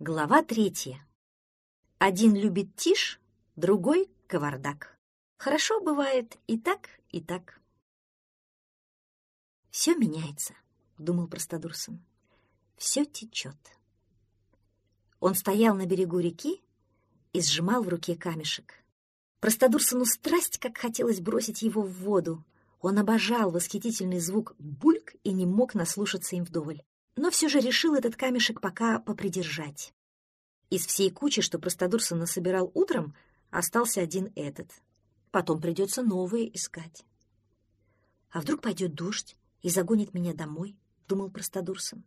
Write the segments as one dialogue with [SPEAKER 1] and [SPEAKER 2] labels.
[SPEAKER 1] Глава третья. Один любит тишь, другой — кавардак. Хорошо бывает и так, и так. «Все меняется», — думал Простодурсон. «Все течет». Он стоял на берегу реки и сжимал в руке камешек. Простодурсону страсть, как хотелось бросить его в воду. Он обожал восхитительный звук «бульк» и не мог наслушаться им вдоволь но все же решил этот камешек пока попридержать. Из всей кучи, что Простодурсон насобирал утром, остался один этот. Потом придется новые искать. А вдруг пойдет дождь и загонит меня домой, — думал Простодурсон.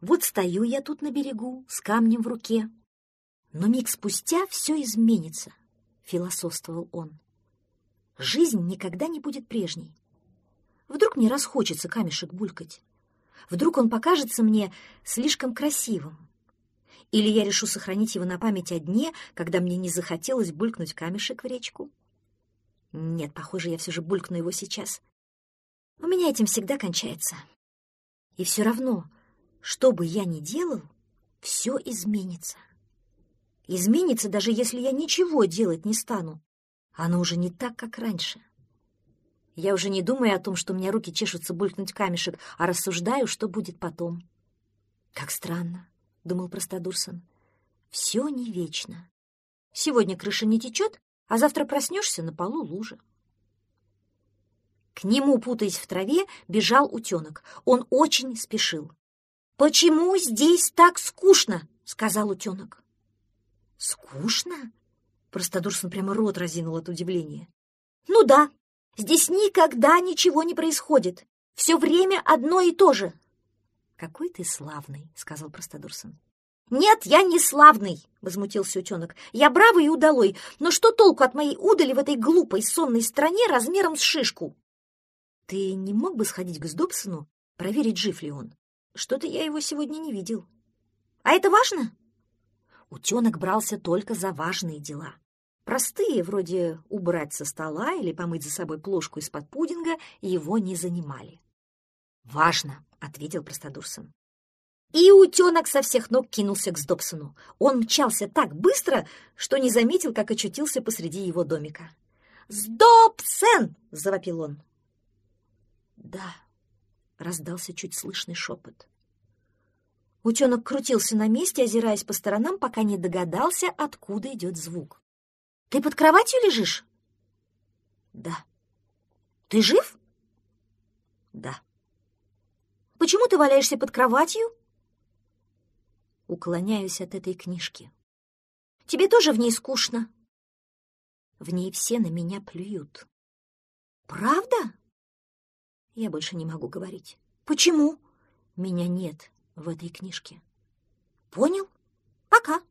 [SPEAKER 1] Вот стою я тут на берегу с камнем в руке. Но миг спустя все изменится, — философствовал он. Жизнь никогда не будет прежней. Вдруг мне расхочется камешек булькать. Вдруг он покажется мне слишком красивым. Или я решу сохранить его на память о дне, когда мне не захотелось булькнуть камешек в речку. Нет, похоже, я все же булькну его сейчас. У меня этим всегда кончается. И все равно, что бы я ни делал, все изменится. Изменится, даже если я ничего делать не стану. Оно уже не так, как раньше. Я уже не думаю о том, что у меня руки чешутся булькнуть камешек, а рассуждаю, что будет потом. Как странно, — думал Простодурсон. Все не вечно. Сегодня крыша не течет, а завтра проснешься на полу лужа. К нему, путаясь в траве, бежал утенок. Он очень спешил. «Почему здесь так скучно?» — сказал утенок. «Скучно?» — Простодурсон прямо рот разинул от удивления. «Ну да, Здесь никогда ничего не происходит. Все время одно и то же. — Какой ты славный, — сказал Простодурсон. — Нет, я не славный, — возмутился утенок. — Я бравый и удалой, но что толку от моей удали в этой глупой сонной стране размером с шишку? — Ты не мог бы сходить к Сдобсону, проверить, жив ли он? Что-то я его сегодня не видел. — А это важно? Утенок брался только за важные дела. Простые, вроде убрать со стола или помыть за собой плошку из-под пудинга, его не занимали. «Важно», — ответил Простодурсон. И утенок со всех ног кинулся к Сдобсону. Он мчался так быстро, что не заметил, как очутился посреди его домика. «Сдобсен!» — завопил он. «Да», — раздался чуть слышный шепот. Утенок крутился на месте, озираясь по сторонам, пока не догадался, откуда идет звук. Ты под кроватью лежишь? Да. Ты жив? Да. Почему ты валяешься под кроватью? Уклоняюсь от этой книжки. Тебе тоже в ней скучно? В ней все на меня плюют. Правда? Я больше не могу говорить. Почему? Меня нет в этой книжке. Понял? Пока.